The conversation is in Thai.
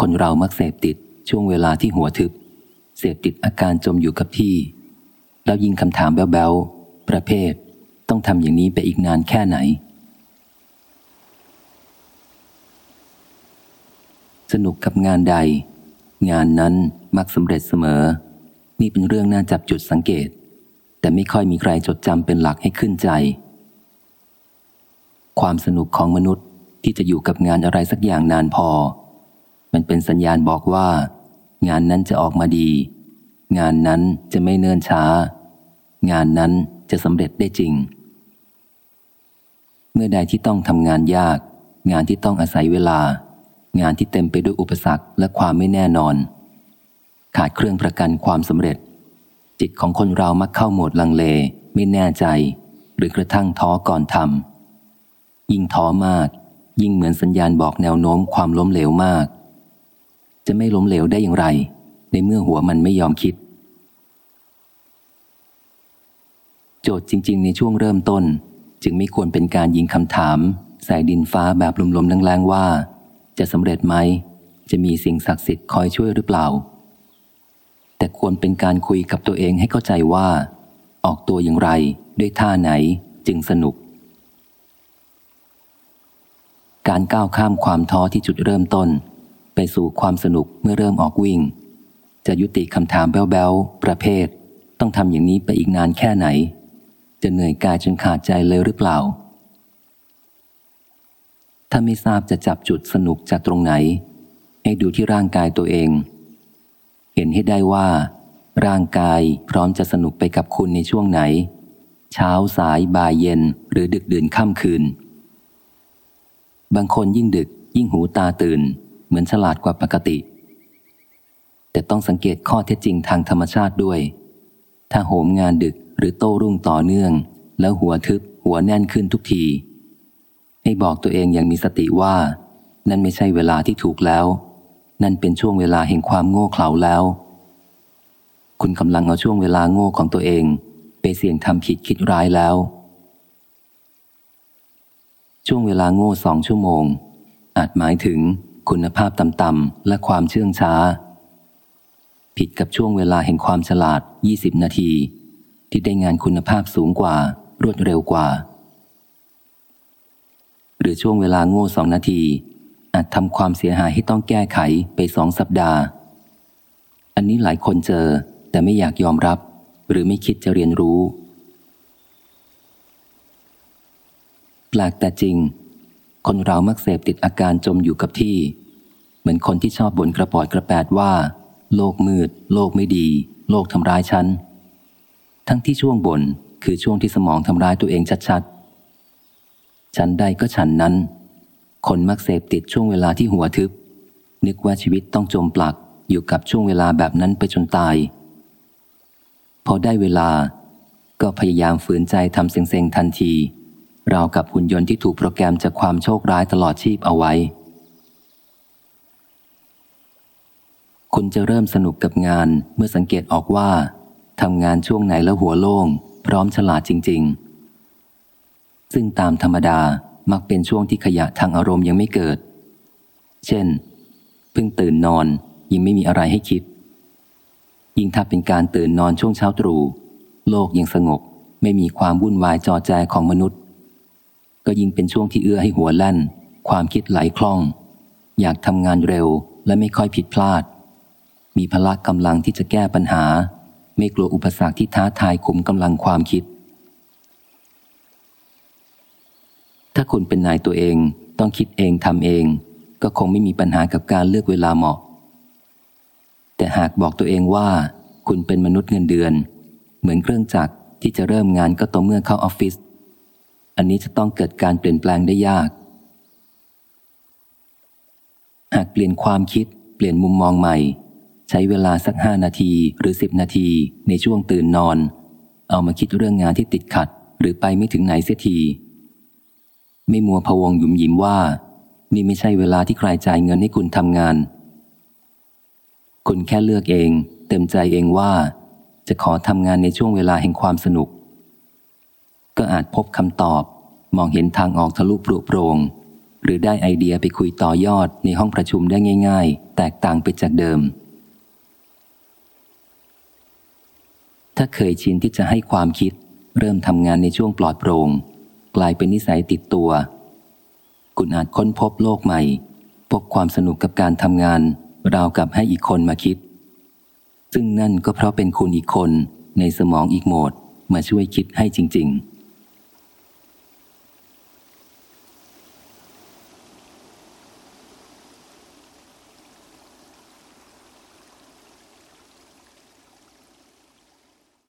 คนเรามักเสพติดช่วงเวลาที่หัวทึบ เสพติดอาการจมอยู่กับที่ แล้วยิงคำถามแบ๊วๆ ประเภท ต้องทำอย่างนี้ไปอีกนานแค่ไหน สนุกกับงานใด งานนั้นมักสำเร็จเสมอ นี่เป็นเรื่องน่าจับจุดสังเกต แต่ไม่ค่อยมีใครจดจำเป็นหลักให้ขึ้นใจ ความสนุกของมนุษย์ที่จะอยู่กับงานอะไรสักอย่างนานพอ มันเป็นสัญญาณบอกว่า งานนั้นจะออกมาดี งานนั้นจะไม่เนิ่นช้า งานนั้นจะสำเร็จได้จริง เมื่อใดที่ต้องทำงานยาก งานที่ต้องอาศัยเวลา งานที่เต็มไปด้วยอุปสรรคและความไม่แน่นอน ขาดเครื่องประกันความสำเร็จ จิตของคนเรามักเข้าโหมดลังเล ไม่แน่ใจ หรือกระทั่งท้อก่อนทำยิ่งท้อมาก ยิ่งเหมือนสัญญาณบอกแนวโน้มความล้มเหลวมาก จะไม่ล้มเหลวได้อย่างไร ในเมื่อหัวมันไม่ยอมคิด โจทย์จริง ๆ ในช่วงเริ่มต้น จึงไม่ควรเป็นการยิงคำถาม ใส่ดินฟ้าแบบลมๆแรงๆว่า จะสำเร็จไหม จะมีสิ่งศักดิ์สิทธิ์คอยช่วยหรือเปล่า แต่ควรเป็นการคุยกับตัวเองให้เข้าใจว่า ออกตัวอย่างไรด้วยท่าไหนจึงสนุกการก้าวข้ามความท้อที่จุดเริ่มต้น ไปสู่ความสนุกเมื่อเริ่มออกวิ่ง จะยุติคำถามแบ๊วๆ ประเภท ต้องทำอย่างนี้ไปอีกนานแค่ไหน จะเหนื่อยกายจนขาดใจเลยหรือเปล่า ถ้าไม่ทราบจะจับจุดสนุกจากตรงไหน ให้ดูที่ร่างกายตัวเอง เห็นให้ได้ว่า ร่างกายพร้อมจะสนุกไปกับคุณในช่วงไหน เช้าสายบ่ายเย็นหรือดึกดื่นค่ำคืน บางคนยิ่งดึกยิ่งหูตาตื่น เหมือนฉลาดกว่าปกติ แต่ต้องสังเกตข้อเท็จจริงทางธรรมชาติด้วย ถ้าโหมงานดึกหรือโต้รุ่งต่อเนื่อง แล้วหัวทึบหัวแน่นขึ้นทุกที ให้บอกตัวเองอย่างมีสติว่า นั่นไม่ใช่เวลาที่ถูกแล้ว นั่นเป็นช่วงเวลาแห่งความโง่เขลาแล้ว คุณกำลังเอาช่วงเวลาโง่ของตัวเอง ไปเสี่ยงทำผิดคิดร้ายแล้วช่วงเวลาโง่สองชั่วโมง อาจหมายถึง คุณภาพต่ำๆและความเชื่องช้า ผิดกับช่วงเวลาแห่งความฉลาด 20 นาที ที่ได้งานคุณภาพสูงกว่า รวดเร็วกว่า หรือช่วงเวลาโง่สองนาที อาจทำความเสียหายให้ต้องแก้ไขไปสองสัปดาห์ อันนี้หลายคนเจอแต่ไม่อยากยอมรับ หรือไม่คิดจะเรียนรู้ แปลกแต่จริง คนเรามักเสพติดอาการจมอยู่กับที่ เหมือนคนที่ชอบบ่นกระปอดกระแปดว่า โลกมืด โลกไม่ดี โลกทำร้ายฉัน ทั้งที่ช่วงบ่นคือช่วงที่สมองทำร้ายตัวเองชัดๆ ฉันใดก็ฉันนั้น คนมักเสพติดช่วงเวลาที่หัวทึบ นึกว่าชีวิตต้องจมปลักอยู่กับช่วงเวลาแบบนั้นไปจนตาย พอได้เวลาก็พยายามฝืนใจทำเซ็งๆทันที ราวกับหุ่นยนต์ที่ถูกโปรแกรมจากความโชคร้ายตลอดชีพเอาไว้ คุณจะเริ่มสนุกกับงานเมื่อสังเกตออกว่าทำงานช่วงไหนแล้วหัวโล่ง พร้อมฉลาดจริง ๆ ซึ่งตามธรรมดามักเป็นช่วงที่ขยะทางอารมณ์ยังไม่เกิด เช่น เพิ่งตื่นนอนยังไม่มีอะไรให้คิด ยิ่งถ้าเป็นการตื่นนอนช่วงเช้าตรู่โลกยังสงบ ไม่มีความวุ่นวายจอแจของมนุษย์ ก็ยิ่งเป็นช่วงที่เอื้อให้หัวแล่น ความคิดไหลคล่อง อยากทำงานเร็วและไม่ค่อยผิดพลาด มีพละกำลังที่จะแก้ปัญหา ไม่กลัวอุปสรรคที่ท้าทายขุมกำลังความคิด ถ้าคุณเป็นนายตัวเองต้องคิดเองทำเอง ก็คงไม่มีปัญหากับการเลือกเวลาเหมาะ แต่หากบอกตัวเองว่า คุณเป็นมนุษย์เงินเดือน เหมือนเครื่องจักรที่จะเริ่มงานก็ต่อเมื่อเข้าออฟฟิศ อันนี้จะต้องเกิดการเปลี่ยนแปลงได้ยาก หากเปลี่ยนความคิด เปลี่ยนมุมมองใหม่ ใช้เวลาสักห้านาทีหรือสิบนาทีในช่วงตื่นนอน เอามาคิดเรื่องงานที่ติดขัด หรือไปไม่ถึงไหนเสียทีไม่มัวพะวงหยุมหยิมว่า นี่ไม่ใช่เวลาที่ใครจ่ายเงินให้คุณทำงาน คุณแค่เลือกเอง เต็มใจเองว่า จะขอทำงานในช่วงเวลาแห่งความสนุก ก็อาจพบคำตอบ มองเห็นทางออกทะลุปลุกโปรงหหรือได้ไอเดียไปคุยต่อยอดในห้องประชุมได้ง่าย ๆ แตกต่างไปจากเดิม ถ้าเคยชินที่จะให้ความคิด เริ่มทำงานในช่วงปลอดโปร่งกลายเป็นนิสัยติดตัว คุณอาจค้นพบโลกใหม่ พบความสนุกกับการทำงาน ราวกับให้อีกคนมาคิด ซึ่งนั่นก็เพราะเป็นคุณอีกคนในสมองอีกโหมดมาช่วยคิดให้จริง ๆ